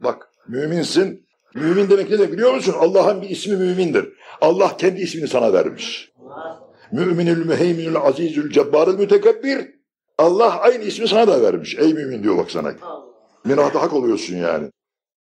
Bak müminsin. Mümin demek ne demek biliyor musun? Allah'ın bir ismi mümindir. Allah kendi ismini sana vermiş. Müminül müheyminül azizül cebbarül mütekebbir. Allah aynı ismi sana da vermiş. Ey mümin diyor bak sana. Minahta hak oluyorsun yani.